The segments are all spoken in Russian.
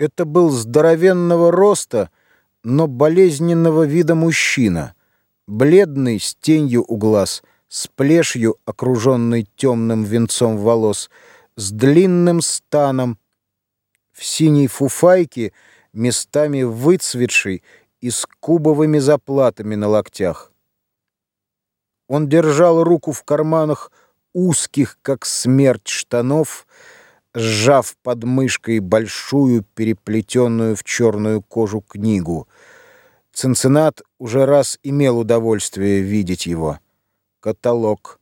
Это был здоровенного роста, но болезненного вида мужчина, бледный, с тенью у глаз, с плешью, окруженной темным венцом волос, с длинным станом, в синей фуфайке, местами выцветшей и с кубовыми заплатами на локтях. Он держал руку в карманах узких, как смерть, штанов, сжав под мышкой большую, переплетенную в черную кожу книгу. Цинциннат уже раз имел удовольствие видеть его. «Каталог»,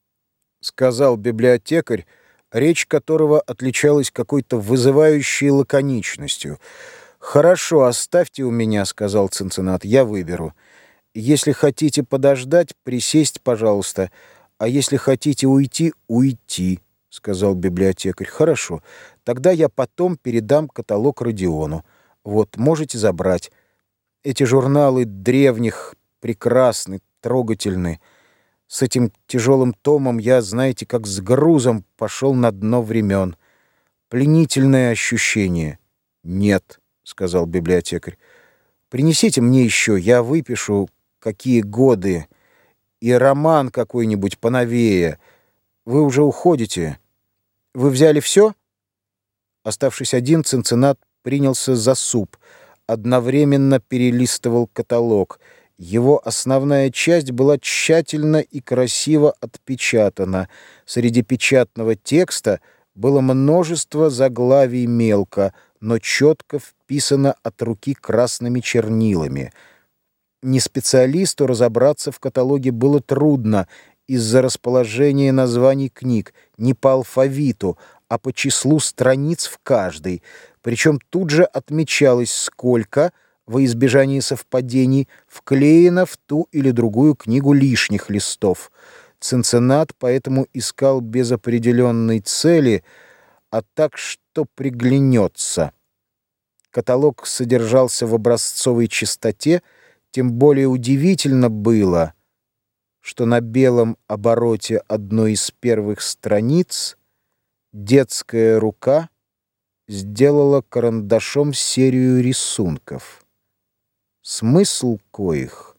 — сказал библиотекарь, речь которого отличалась какой-то вызывающей лаконичностью. «Хорошо, оставьте у меня», — сказал Цинциннат, — «я выберу. Если хотите подождать, присесть, пожалуйста, а если хотите уйти, уйти». — сказал библиотекарь. «Хорошо. Тогда я потом передам каталог Родиону. Вот, можете забрать. Эти журналы древних прекрасны, трогательны. С этим тяжелым томом я, знаете, как с грузом пошел на дно времен. Пленительное ощущение». «Нет», — сказал библиотекарь. «Принесите мне еще, я выпишу, какие годы, и роман какой-нибудь поновее». Вы уже уходите. Вы взяли все?» Оставшись один, Цинциннат принялся за суп, одновременно перелистывал каталог. Его основная часть была тщательно и красиво отпечатана. Среди печатного текста было множество заглавий мелко, но четко вписано от руки красными чернилами. Не специалисту разобраться в каталоге было трудно, из-за расположения названий книг не по алфавиту, а по числу страниц в каждой, причем тут же отмечалось, сколько, во избежание совпадений, вклеено в ту или другую книгу лишних листов. Цинциннат поэтому искал без определенной цели, а так, что приглянется. Каталог содержался в образцовой чистоте, тем более удивительно было — что на белом обороте одной из первых страниц детская рука сделала карандашом серию рисунков. Смысл коих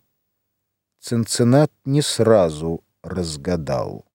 Цинциннат не сразу разгадал.